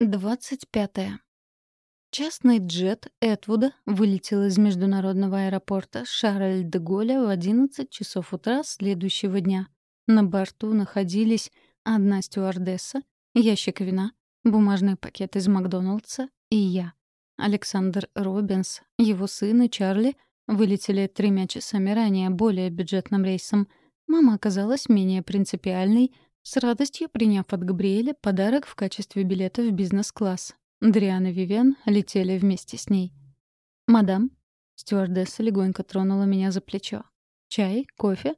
25. Частный джет Этвуда вылетел из международного аэропорта Шарль-де-Голля в 11 часов утра следующего дня. На борту находились одна стюардесса, ящик вина, бумажный пакет из Макдоналдса и я. Александр Робинс, его сын и Чарли вылетели тремя часами ранее более бюджетным рейсом. Мама оказалась менее принципиальной — с радостью приняв от Габриэля подарок в качестве билета в бизнес-класс. Дриан и Вивен летели вместе с ней. «Мадам?» — стюардесса легонько тронула меня за плечо. «Чай? Кофе?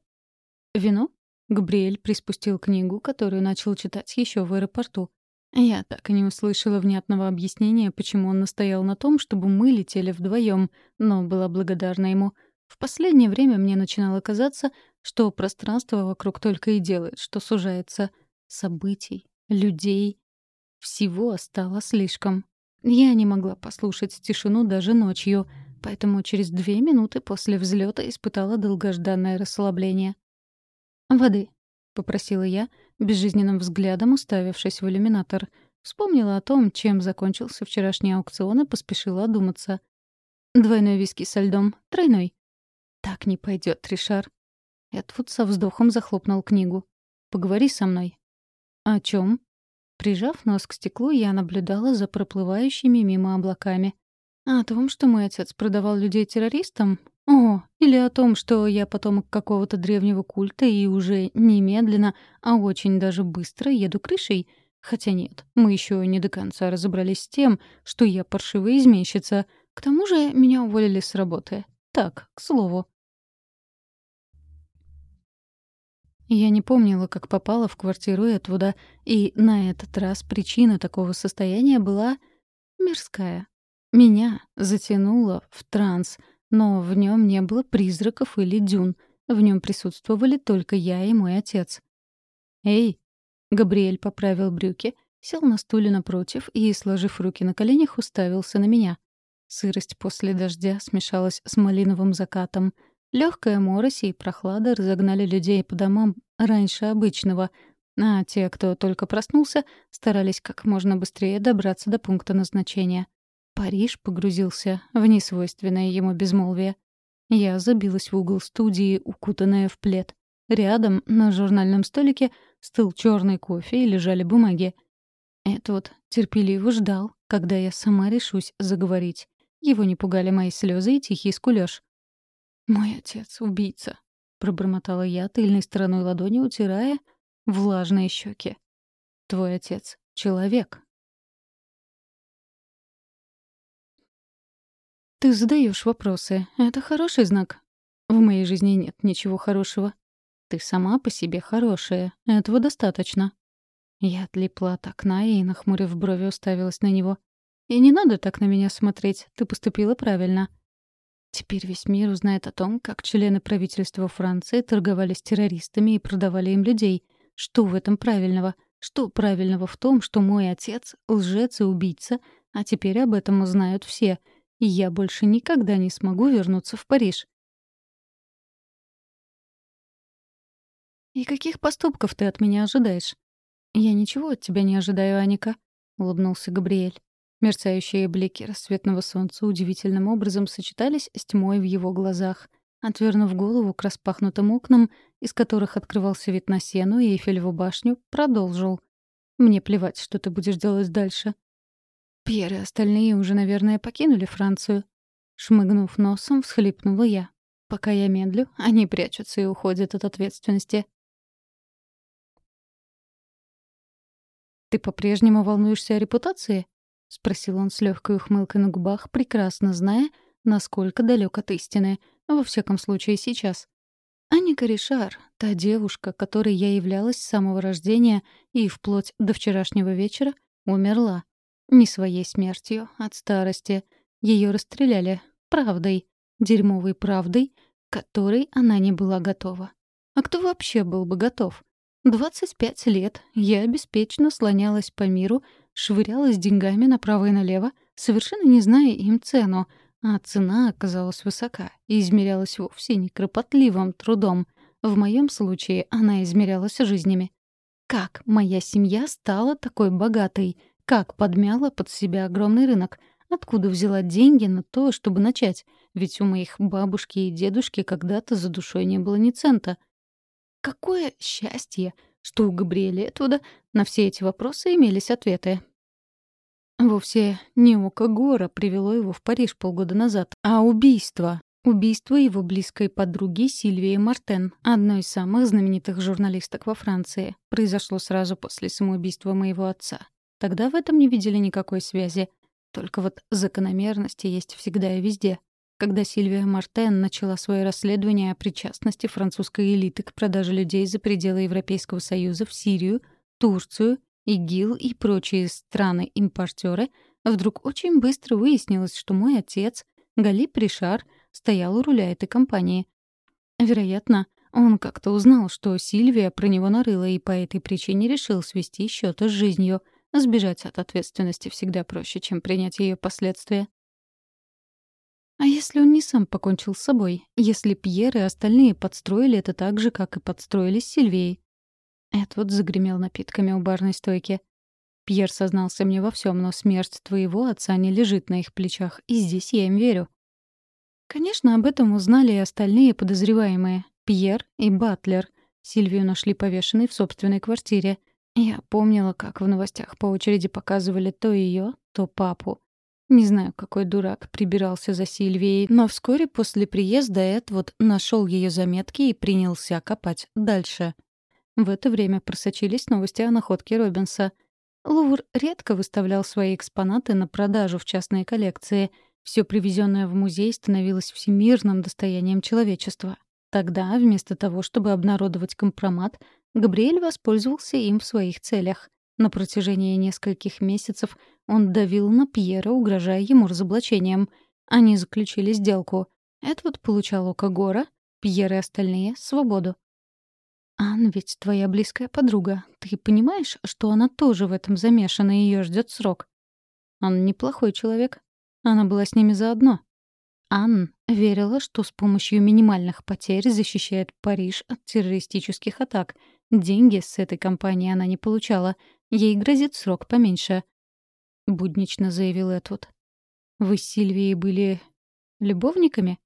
Вино?» Габриэль приспустил книгу, которую начал читать еще в аэропорту. Я так и не услышала внятного объяснения, почему он настоял на том, чтобы мы летели вдвоем, но была благодарна ему. В последнее время мне начинало казаться, что пространство вокруг только и делает, что сужается. Событий, людей. Всего стало слишком. Я не могла послушать тишину даже ночью, поэтому через две минуты после взлета испытала долгожданное расслабление. «Воды», — попросила я, безжизненным взглядом уставившись в иллюминатор. Вспомнила о том, чем закончился вчерашний аукцион и поспешила одуматься. «Двойной виски со льдом, тройной». «Так не пойдет, Ришар. Эдвуд со вздохом захлопнул книгу. «Поговори со мной». «О чем? Прижав нос к стеклу, я наблюдала за проплывающими мимо облаками. «О том, что мой отец продавал людей террористам? О, или о том, что я потомок какого-то древнего культа и уже немедленно, а очень даже быстро еду крышей? Хотя нет, мы еще не до конца разобрались с тем, что я паршивая изменщица. К тому же меня уволили с работы. Так, к слову. Я не помнила, как попала в квартиру Этвуда, и на этот раз причина такого состояния была мирская. Меня затянуло в транс, но в нем не было призраков или дюн. В нем присутствовали только я и мой отец. «Эй!» — Габриэль поправил брюки, сел на стуле напротив и, сложив руки на коленях, уставился на меня. Сырость после дождя смешалась с малиновым закатом — Легкая морось и прохлада разогнали людей по домам раньше обычного, а те, кто только проснулся, старались как можно быстрее добраться до пункта назначения. Париж погрузился в несвойственное ему безмолвие. Я забилась в угол студии, укутанная в плед. Рядом, на журнальном столике, стыл черный кофе и лежали бумаги. Этот терпеливо ждал, когда я сама решусь заговорить. Его не пугали мои слезы и тихий скулёж. «Мой отец — убийца», — пробормотала я, тыльной стороной ладони утирая влажные щеки. «Твой отец — человек». «Ты задаешь вопросы. Это хороший знак. В моей жизни нет ничего хорошего. Ты сама по себе хорошая. Этого достаточно». Я отлипла от окна и, нахмурив брови, уставилась на него. «И не надо так на меня смотреть. Ты поступила правильно». Теперь весь мир узнает о том, как члены правительства Франции торговали с террористами и продавали им людей. Что в этом правильного? Что правильного в том, что мой отец — лжец и убийца, а теперь об этом узнают все, и я больше никогда не смогу вернуться в Париж? «И каких поступков ты от меня ожидаешь?» «Я ничего от тебя не ожидаю, Аника», — улыбнулся Габриэль. Мерцающие блики рассветного солнца удивительным образом сочетались с тьмой в его глазах. Отвернув голову к распахнутым окнам, из которых открывался вид на сену и Эйфелеву башню, продолжил. «Мне плевать, что ты будешь делать дальше». Пьер и остальные уже, наверное, покинули Францию. Шмыгнув носом, всхлипнула я. Пока я медлю, они прячутся и уходят от ответственности. «Ты по-прежнему волнуешься о репутации?» — спросил он с легкой ухмылкой на губах, прекрасно зная, насколько далек от истины, во всяком случае сейчас. Аника Ришар, та девушка, которой я являлась с самого рождения и вплоть до вчерашнего вечера, умерла. Не своей смертью, от старости. Ее расстреляли. Правдой. Дерьмовой правдой, которой она не была готова. А кто вообще был бы готов? 25 лет я беспечно слонялась по миру, швырялась деньгами направо и налево, совершенно не зная им цену, а цена оказалась высока и измерялась вовсе не кропотливым трудом. В моем случае она измерялась жизнями. Как моя семья стала такой богатой? Как подмяла под себя огромный рынок? Откуда взяла деньги на то, чтобы начать? Ведь у моих бабушки и дедушки когда-то за душой не было ни цента. Какое счастье, что у Габриэля Этвуда на все эти вопросы имелись ответы. Вовсе не око Гора привело его в Париж полгода назад, а убийство. Убийство его близкой подруги Сильвии Мартен, одной из самых знаменитых журналисток во Франции, произошло сразу после самоубийства моего отца. Тогда в этом не видели никакой связи. Только вот закономерности есть всегда и везде. Когда Сильвия Мартен начала свое расследование о причастности французской элиты к продаже людей за пределы Европейского Союза в Сирию, Турцию ИГИЛ и прочие страны-импортеры, вдруг очень быстро выяснилось, что мой отец, Гали Пришар, стоял у руля этой компании. Вероятно, он как-то узнал, что Сильвия про него нарыла и по этой причине решил свести счеты с жизнью. Сбежать от ответственности всегда проще, чем принять ее последствия. А если он не сам покончил с собой? Если Пьер и остальные подстроили это так же, как и подстроили с Сильвией? Эдвуд загремел напитками у барной стойки. Пьер сознался мне во всем, но смерть твоего отца не лежит на их плечах, и здесь я им верю. Конечно, об этом узнали и остальные подозреваемые. Пьер и Батлер. Сильвию нашли повешенной в собственной квартире. Я помнила, как в новостях по очереди показывали то ее, то папу. Не знаю, какой дурак прибирался за Сильвией, но вскоре после приезда Эдвуд нашел ее заметки и принялся копать дальше. В это время просочились новости о находке Робинса. Лувр редко выставлял свои экспонаты на продажу в частные коллекции. Все привезенное в музей становилось всемирным достоянием человечества. Тогда, вместо того, чтобы обнародовать компромат, Габриэль воспользовался им в своих целях. На протяжении нескольких месяцев он давил на Пьера, угрожая ему разоблачением. Они заключили сделку. Эдвард получал око Гора, Пьер и остальные — свободу. «Ан ведь твоя близкая подруга. Ты понимаешь, что она тоже в этом замешана и ее ждет срок?» «Он неплохой человек. Она была с ними заодно». Ан верила, что с помощью минимальных потерь защищает Париж от террористических атак. Деньги с этой компании она не получала. Ей грозит срок поменьше. Буднично заявил Этвуд. «Вы с Сильвией были любовниками?»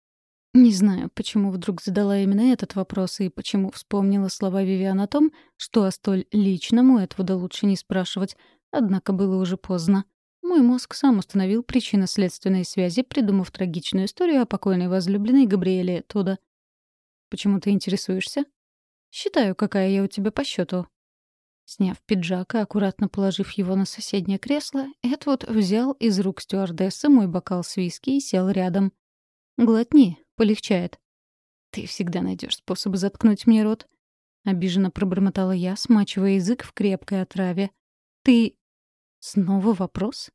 Не знаю, почему вдруг задала именно этот вопрос и почему вспомнила слова Вивиан о том, что о столь личном у Этвуда лучше не спрашивать, однако было уже поздно. Мой мозг сам установил причинно-следственные связи, придумав трагичную историю о покойной возлюбленной Габриэле Туда. «Почему ты интересуешься?» «Считаю, какая я у тебя по счету. Сняв пиджак и аккуратно положив его на соседнее кресло, Эдвуд взял из рук стюардессы мой бокал с виски и сел рядом. «Глотни, Полегчает. «Ты всегда найдешь способ заткнуть мне рот», — обиженно пробормотала я, смачивая язык в крепкой отраве. «Ты...» Снова вопрос?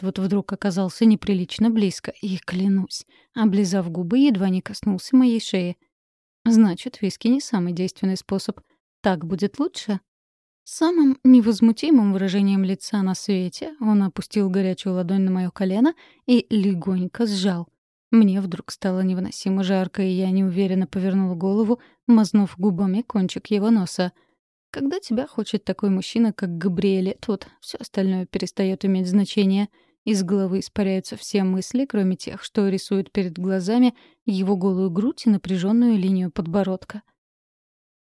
Вот вдруг оказался неприлично близко, и, клянусь, облизав губы, едва не коснулся моей шеи. «Значит, виски не самый действенный способ. Так будет лучше?» Самым невозмутимым выражением лица на свете он опустил горячую ладонь на моё колено и легонько сжал. Мне вдруг стало невыносимо жарко, и я неуверенно повернула голову, мазнув губами кончик его носа. Когда тебя хочет такой мужчина, как Габриэль, тут все остальное перестает иметь значение. Из головы испаряются все мысли, кроме тех, что рисуют перед глазами его голую грудь и напряженную линию подбородка.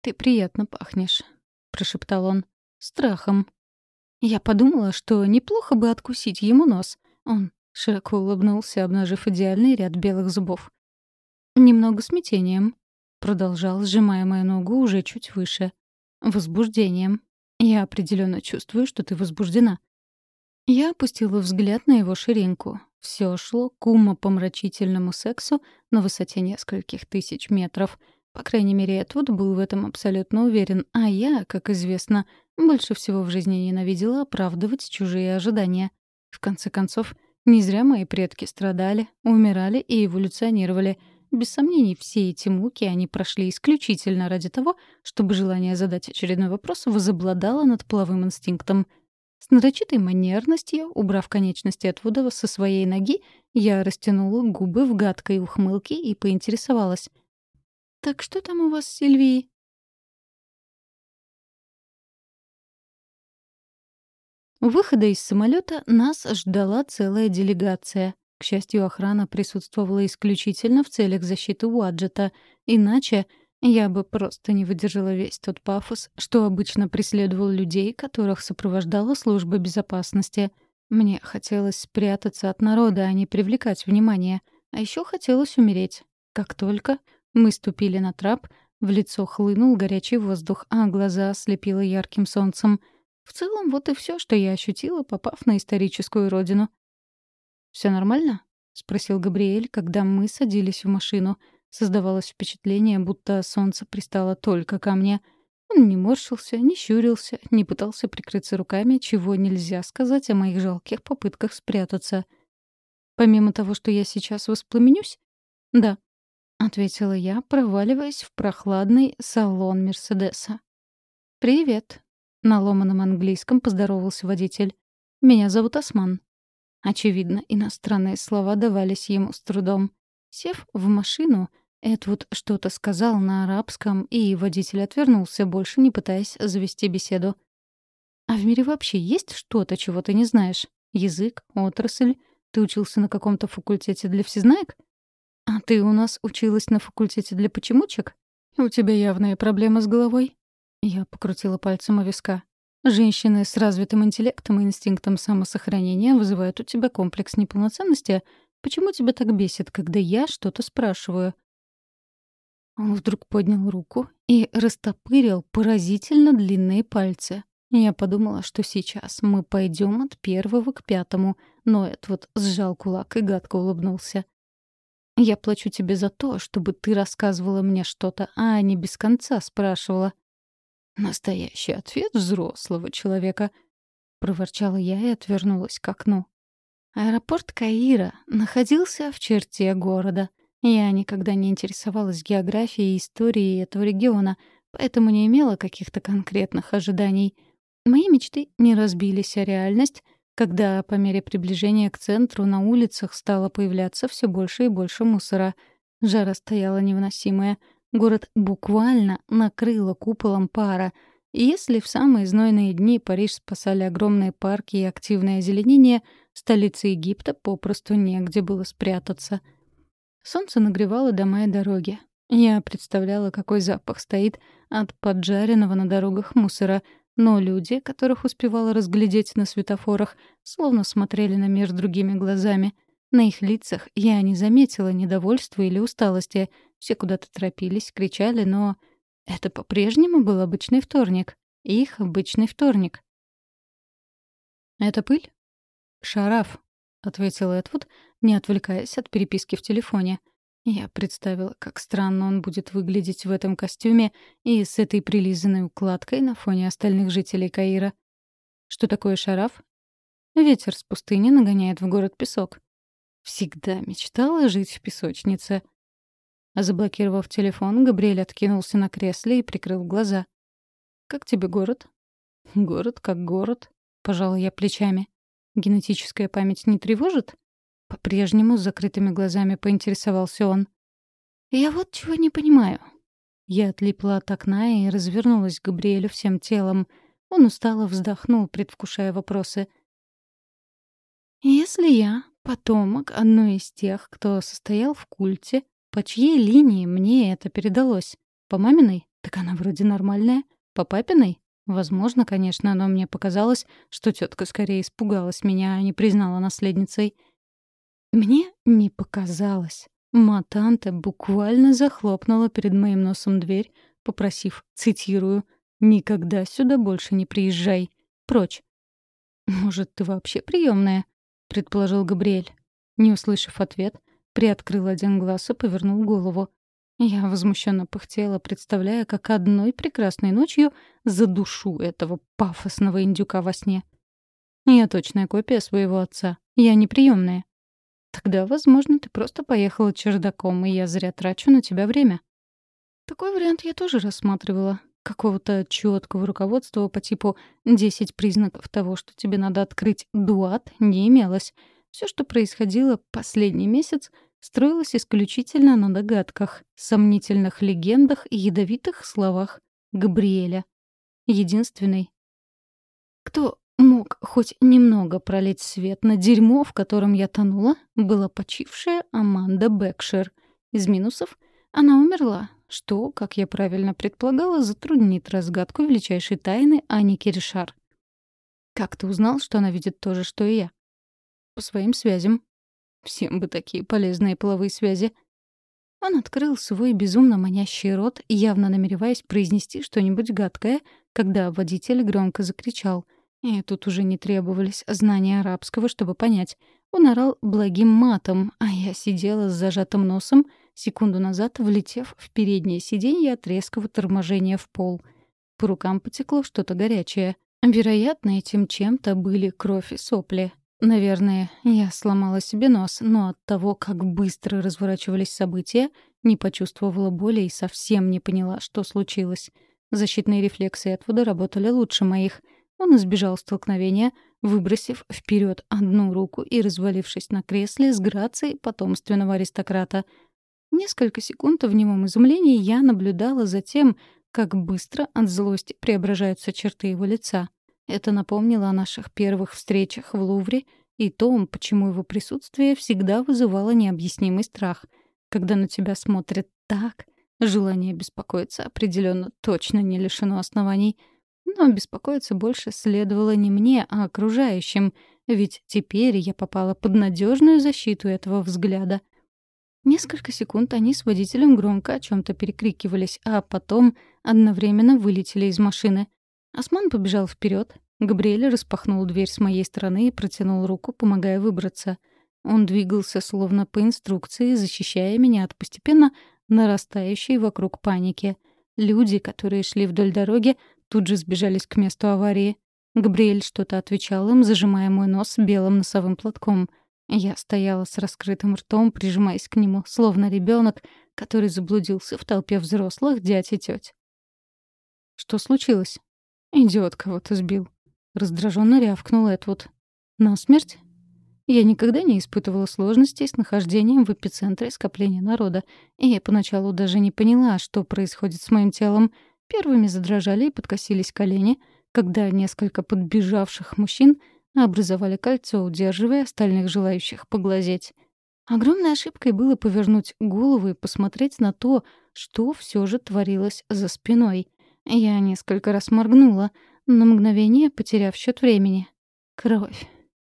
«Ты приятно пахнешь», — прошептал он. «Страхом». Я подумала, что неплохо бы откусить ему нос. Он Широко улыбнулся, обнажив идеальный ряд белых зубов. «Немного смятением», — продолжал, сжимая мою ногу уже чуть выше. «Возбуждением. Я определенно чувствую, что ты возбуждена». Я опустила взгляд на его ширинку. Все шло к умопомрачительному сексу на высоте нескольких тысяч метров. По крайней мере, Эдвуд был в этом абсолютно уверен, а я, как известно, больше всего в жизни ненавидела оправдывать чужие ожидания. В конце концов, не зря мои предки страдали, умирали и эволюционировали. Без сомнений, все эти муки они прошли исключительно ради того, чтобы желание задать очередной вопрос возобладало над половым инстинктом. С нарочитой манерностью, убрав конечности от Вудова со своей ноги, я растянула губы в гадкой ухмылке и поинтересовалась. «Так что там у вас с Сильвией?» У выхода из самолета нас ждала целая делегация. К счастью, охрана присутствовала исключительно в целях защиты Уаджета, иначе я бы просто не выдержала весь тот пафос, что обычно преследовал людей, которых сопровождала служба безопасности. Мне хотелось спрятаться от народа, а не привлекать внимание. А еще хотелось умереть. Как только мы ступили на трап, в лицо хлынул горячий воздух, а глаза ослепило ярким солнцем. В целом, вот и все, что я ощутила, попав на историческую родину. Все нормально?» — спросил Габриэль, когда мы садились в машину. Создавалось впечатление, будто солнце пристало только ко мне. Он не морщился, не щурился, не пытался прикрыться руками, чего нельзя сказать о моих жалких попытках спрятаться. «Помимо того, что я сейчас воспламенюсь?» «Да», — ответила я, проваливаясь в прохладный салон Мерседеса. «Привет», — на ломаном английском поздоровался водитель. «Меня зовут Осман». Очевидно, иностранные слова давались ему с трудом. Сев в машину, Эдвуд что-то сказал на арабском, и водитель отвернулся, больше не пытаясь завести беседу. «А в мире вообще есть что-то, чего ты не знаешь? Язык, отрасль? Ты учился на каком-то факультете для всезнаек?» «А ты у нас училась на факультете для почемучек? У тебя явная проблема с головой?» Я покрутила пальцем у виска. «Женщины с развитым интеллектом и инстинктом самосохранения вызывают у тебя комплекс неполноценности. Почему тебя так бесит, когда я что-то спрашиваю?» Он вдруг поднял руку и растопырил поразительно длинные пальцы. Я подумала, что сейчас мы пойдем от первого к пятому, но Эдвуд сжал кулак и гадко улыбнулся. Я плачу тебе за то, чтобы ты рассказывала мне что-то, а не без конца спрашивала. Настоящий ответ взрослого человека, проворчала я и отвернулась к окну. Аэропорт Каира находился в черте города. Я никогда не интересовалась географией и историей этого региона, поэтому не имела каких-то конкретных ожиданий. Мои мечты не разбились, а реальность когда по мере приближения к центру на улицах стало появляться все больше и больше мусора. Жара стояла невыносимая. Город буквально накрыло куполом пара. И если в самые знойные дни Париж спасали огромные парки и активное озеленение, столице Египта попросту негде было спрятаться. Солнце нагревало дома и дороги. Я представляла, какой запах стоит от поджаренного на дорогах мусора — но люди, которых успевала разглядеть на светофорах, словно смотрели на мир другими глазами. На их лицах я не заметила недовольства или усталости. Все куда-то торопились, кричали, но... Это по-прежнему был обычный вторник. Их обычный вторник. «Это пыль?» «Шараф», — ответил Эдвуд, не отвлекаясь от переписки в телефоне. Я представила, как странно он будет выглядеть в этом костюме и с этой прилизанной укладкой на фоне остальных жителей Каира. Что такое шараф? Ветер с пустыни нагоняет в город песок. Всегда мечтала жить в песочнице. Заблокировав телефон, Габриэль откинулся на кресле и прикрыл глаза. «Как тебе город?» «Город как город», — пожала я плечами. «Генетическая память не тревожит?» По-прежнему с закрытыми глазами поинтересовался он. «Я вот чего не понимаю». Я отлипла от окна и развернулась к Габриэлю всем телом. Он устало вздохнул, предвкушая вопросы. «Если я потомок одной из тех, кто состоял в культе, по чьей линии мне это передалось? По маминой? Так она вроде нормальная. По папиной? Возможно, конечно, но мне показалось, что тетка скорее испугалась меня, а не признала наследницей. Мне не показалось. Матанта буквально захлопнула перед моим носом дверь, попросив, цитирую, «Никогда сюда больше не приезжай. Прочь». «Может, ты вообще приемная? предположил Габриэль. Не услышав ответ, приоткрыл один глаз и повернул голову. Я возмущенно пыхтела, представляя, как одной прекрасной ночью задушу этого пафосного индюка во сне. Я точная копия своего отца. Я не приемная. Тогда, возможно, ты просто поехала чердаком, и я зря трачу на тебя время. Такой вариант я тоже рассматривала. Какого-то четкого руководства по типу «10 признаков того, что тебе надо открыть дуат» не имелось. Все, что происходило последний месяц, строилось исключительно на догадках, сомнительных легендах и ядовитых словах Габриэля. Единственный. «Кто мог хоть немного пролить свет на дерьмо, в котором я тонула, была почившая Аманда Бекшер. Из минусов она умерла, что, как я правильно предполагала, затруднит разгадку величайшей тайны Ани Киришар. «Как ты узнал, что она видит то же, что и я?» «По своим связям». «Всем бы такие полезные половые связи». Он открыл свой безумно манящий рот, явно намереваясь произнести что-нибудь гадкое, когда водитель громко закричал. И тут уже не требовались знания арабского, чтобы понять. Он орал благим матом, а я сидела с зажатым носом, секунду назад влетев в переднее сиденье от резкого торможения в пол. По рукам потекло что-то горячее. Вероятно, этим чем-то были кровь и сопли. Наверное, я сломала себе нос, но от того, как быстро разворачивались события, не почувствовала боли и совсем не поняла, что случилось. Защитные рефлексы Этвуда работали лучше моих. Он избежал столкновения, выбросив вперед одну руку и развалившись на кресле с грацией потомственного аристократа. Несколько секунд в немом изумлении я наблюдала за тем, как быстро от злости преображаются черты его лица. Это напомнило о наших первых встречах в Лувре и том, почему его присутствие всегда вызывало необъяснимый страх. Когда на тебя смотрят так, желание беспокоиться определенно точно не лишено оснований. Но беспокоиться больше следовало не мне, а окружающим, ведь теперь я попала под надежную защиту этого взгляда. Несколько секунд они с водителем громко о чем то перекрикивались, а потом одновременно вылетели из машины. Осман побежал вперед. Габриэль распахнул дверь с моей стороны и протянул руку, помогая выбраться. Он двигался словно по инструкции, защищая меня от постепенно нарастающей вокруг паники. Люди, которые шли вдоль дороги, тут же сбежались к месту аварии. Габриэль что-то отвечал им, зажимая мой нос белым носовым платком. Я стояла с раскрытым ртом, прижимаясь к нему, словно ребенок, который заблудился в толпе взрослых дядь и тёть. «Что случилось?» «Идиот кого-то сбил». Раздраженно рявкнул Этвуд. «На смерть?» Я никогда не испытывала сложностей с нахождением в эпицентре скопления народа, и поначалу даже не поняла, что происходит с моим телом. Первыми задрожали и подкосились колени, когда несколько подбежавших мужчин образовали кольцо, удерживая остальных желающих поглазеть. Огромной ошибкой было повернуть голову и посмотреть на то, что все же творилось за спиной. Я несколько раз моргнула, на мгновение потеряв счет времени. Кровь.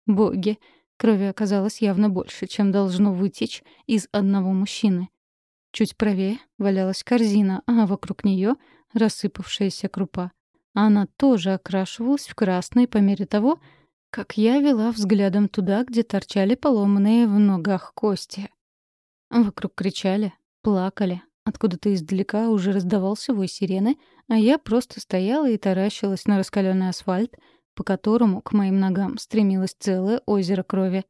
Боги. Крови оказалось явно больше, чем должно вытечь из одного мужчины. Чуть правее валялась корзина, а вокруг нее рассыпавшаяся крупа. Она тоже окрашивалась в красный по мере того, как я вела взглядом туда, где торчали поломанные в ногах кости. Вокруг кричали, плакали, Откуда-то издалека уже раздавался вой сирены, а я просто стояла и таращилась на раскаленный асфальт, по которому к моим ногам стремилось целое озеро крови.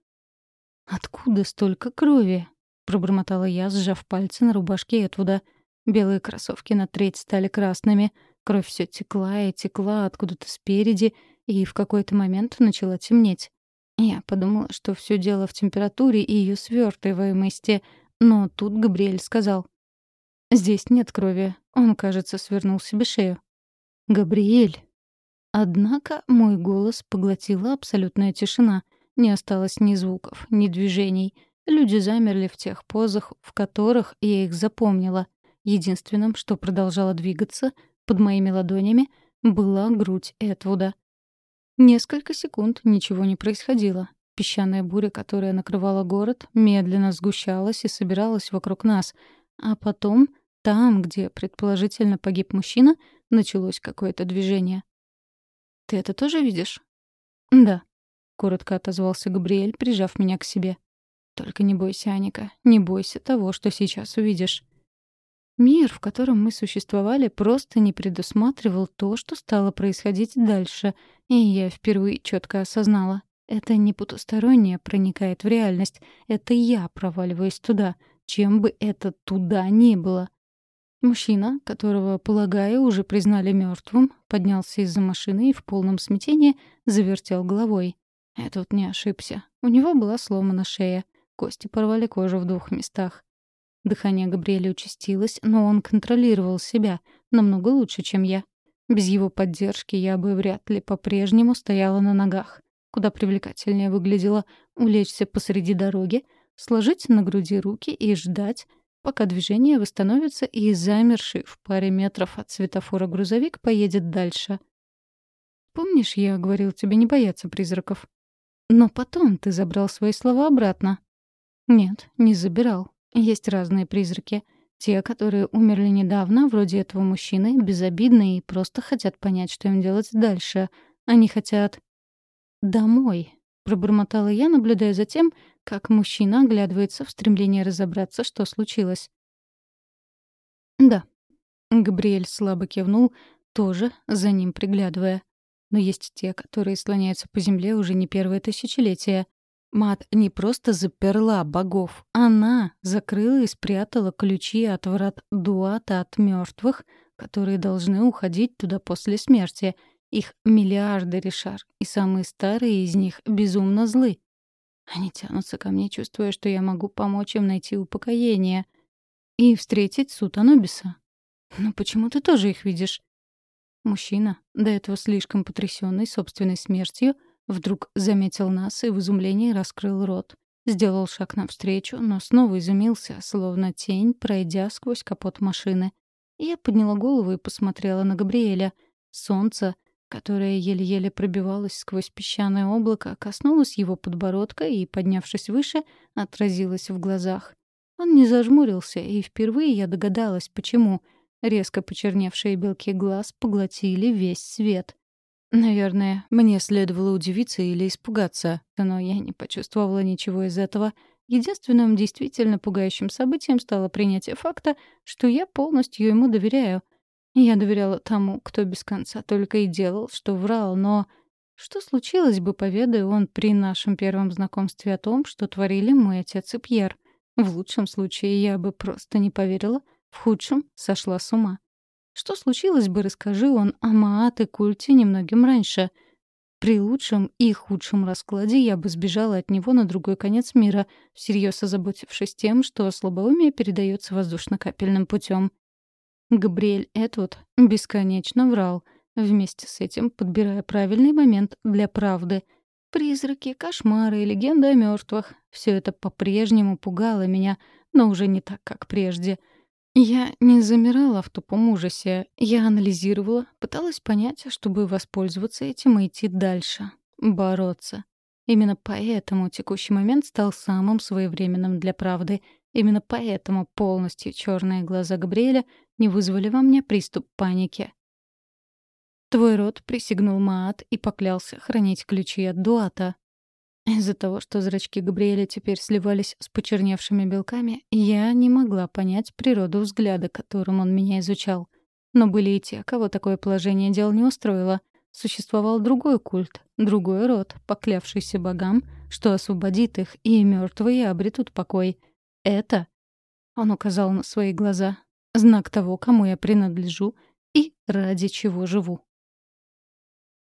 «Откуда столько крови?» — пробормотала я, сжав пальцы на рубашке Этвуда. Белые кроссовки на треть стали красными, кровь все текла и текла откуда-то спереди, и в какой-то момент начала темнеть. Я подумала, что все дело в температуре и ее свертываемости, но тут Габриэль сказал — Здесь нет крови. Он, кажется, свернул себе шею. Габриэль. Однако мой голос поглотила абсолютная тишина. Не осталось ни звуков, ни движений. Люди замерли в тех позах, в которых я их запомнила. Единственным, что продолжало двигаться под моими ладонями, была грудь Этвуда. Несколько секунд ничего не происходило. Песчаная буря, которая накрывала город, медленно сгущалась и собиралась вокруг нас — а потом, там, где предположительно погиб мужчина, началось какое-то движение. «Ты это тоже видишь?» «Да», — коротко отозвался Габриэль, прижав меня к себе. «Только не бойся, Аника, не бойся того, что сейчас увидишь». Мир, в котором мы существовали, просто не предусматривал то, что стало происходить дальше, и я впервые четко осознала. Это не потустороннее проникает в реальность, это я проваливаюсь туда, чем бы это туда ни было. Мужчина, которого, полагаю, уже признали мертвым, поднялся из-за машины и в полном смятении завертел головой. Этот не ошибся. У него была сломана шея. Кости порвали кожу в двух местах. Дыхание Габриэля участилось, но он контролировал себя намного лучше, чем я. Без его поддержки я бы вряд ли по-прежнему стояла на ногах. Куда привлекательнее выглядело улечься посреди дороги, сложить на груди руки и ждать, пока движение восстановится и замерший в паре метров от светофора грузовик поедет дальше. «Помнишь, я говорил тебе не бояться призраков?» «Но потом ты забрал свои слова обратно». «Нет, не забирал. Есть разные призраки». Те, которые умерли недавно, вроде этого мужчины, безобидные и просто хотят понять, что им делать дальше. Они хотят... «Домой», — пробормотала я, наблюдая за тем, как мужчина оглядывается в стремлении разобраться, что случилось. «Да». Габриэль слабо кивнул, тоже за ним приглядывая. Но есть те, которые слоняются по земле уже не первое тысячелетие. Мат не просто заперла богов, она закрыла и спрятала ключи от врат Дуата от мертвых, которые должны уходить туда после смерти. Их миллиарды, Ришар, и самые старые из них безумно злы. Они тянутся ко мне, чувствуя, что я могу помочь им найти упокоение и встретить суд Анубиса. Но почему ты тоже их видишь? Мужчина, до этого слишком потрясенный собственной смертью, — Вдруг заметил нас и в изумлении раскрыл рот. Сделал шаг навстречу, но снова изумился, словно тень, пройдя сквозь капот машины. Я подняла голову и посмотрела на Габриэля. Солнце, которое еле-еле пробивалось сквозь песчаное облако, коснулось его подбородка и, поднявшись выше, отразилось в глазах. Он не зажмурился, и впервые я догадалась, почему. Резко почерневшие белки глаз поглотили весь свет. Наверное, мне следовало удивиться или испугаться, но я не почувствовала ничего из этого. Единственным действительно пугающим событием стало принятие факта, что я полностью ему доверяю. Я доверяла тому, кто без конца только и делал, что врал, но... Что случилось бы, поведая он при нашем первом знакомстве о том, что творили мой отец и Пьер? В лучшем случае я бы просто не поверила, в худшем — сошла с ума. Что случилось бы, расскажи он о Маат и культе немногим раньше. При лучшем и худшем раскладе я бы сбежала от него на другой конец мира, всерьез озаботившись тем, что слабоумие передается воздушно-капельным путем. Габриэль Этвуд бесконечно врал, вместе с этим подбирая правильный момент для правды. Призраки, кошмары и легенды о мертвых — все это по-прежнему пугало меня, но уже не так, как прежде — я не замирала в тупом ужасе. Я анализировала, пыталась понять, чтобы воспользоваться этим и идти дальше. Бороться. Именно поэтому текущий момент стал самым своевременным для правды. Именно поэтому полностью черные глаза Габриэля не вызвали во мне приступ паники. Твой род присягнул Маат и поклялся хранить ключи от Дуата. Из-за того, что зрачки Габриэля теперь сливались с почерневшими белками, я не могла понять природу взгляда, которым он меня изучал. Но были и те, кого такое положение дел не устроило. Существовал другой культ, другой род, поклявшийся богам, что освободит их, и мертвые обретут покой. Это, он указал на свои глаза, знак того, кому я принадлежу и ради чего живу.